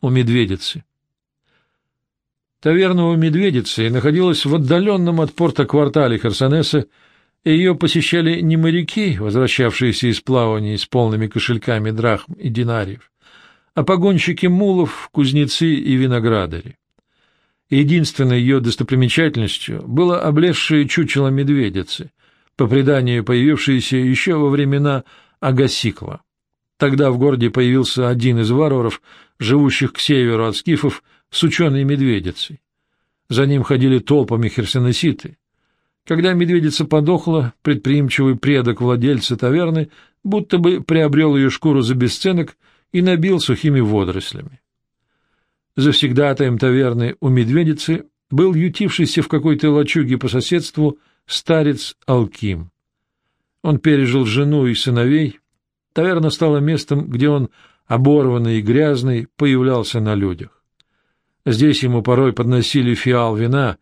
у Медведицы. Таверна у Медведицы находилась в отдаленном от порта квартале Херсонеса, и ее посещали не моряки, возвращавшиеся из плавания с полными кошельками драхм и динариев, а погонщики мулов, кузнецы и виноградари. Единственной ее достопримечательностью было облезшее чучело медведицы, по преданию появившееся еще во времена Агасикла. Тогда в городе появился один из варваров, живущих к северу от скифов, с ученой медведицей. За ним ходили толпами херсонеситы. Когда медведица подохла, предприимчивый предок владельца таверны будто бы приобрел ее шкуру за бесценок и набил сухими водорослями. Завсегдатаем таверны у медведицы был ютившийся в какой-то лачуге по соседству старец Алким. Он пережил жену и сыновей. Таверна стала местом, где он, оборванный и грязный, появлялся на людях. Здесь ему порой подносили фиал вина,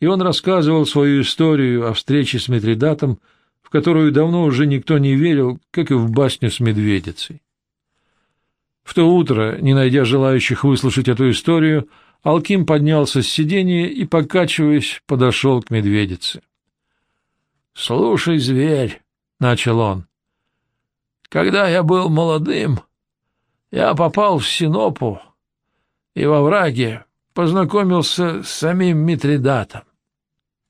и он рассказывал свою историю о встрече с Митридатом, в которую давно уже никто не верил, как и в басню с медведицей. В то утро, не найдя желающих выслушать эту историю, Алким поднялся с сиденья и, покачиваясь, подошел к медведице. — Слушай, зверь, — начал он, — когда я был молодым, я попал в Синопу, и во враге познакомился с самим Митридатом.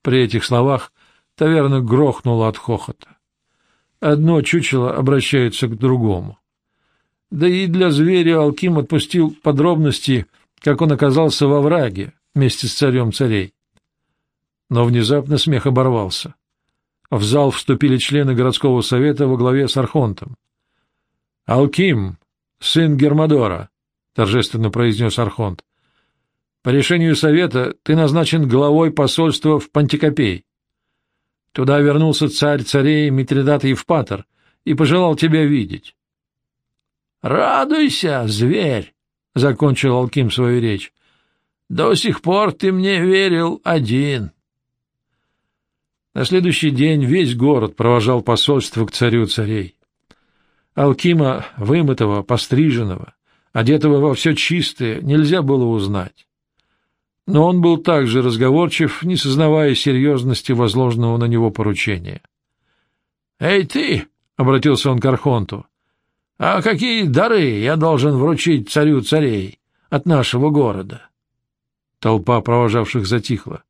При этих словах таверна грохнула от хохота. Одно чучело обращается к другому. Да и для зверя Алким отпустил подробности, как он оказался во враге вместе с царем царей. Но внезапно смех оборвался. В зал вступили члены городского совета во главе с Архонтом. — Алким, сын Гермодора, — торжественно произнес Архонт. — По решению совета ты назначен главой посольства в Пантикопей. Туда вернулся царь царей Митридат Евпатор и пожелал тебя видеть. — Радуйся, зверь! — закончил Алким свою речь. — До сих пор ты мне верил один. На следующий день весь город провожал посольство к царю царей. Алкима, вымытого, постриженного, одетого во все чистое, нельзя было узнать. Но он был также разговорчив, не сознавая серьезности возложенного на него поручения. — Эй ты! — обратился он к Архонту. — А какие дары я должен вручить царю царей от нашего города? Толпа провожавших затихла.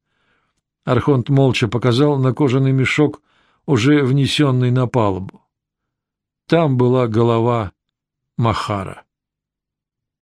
Архонт молча показал на кожаный мешок, уже внесенный на палубу. Там была голова Махара.